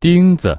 钉子。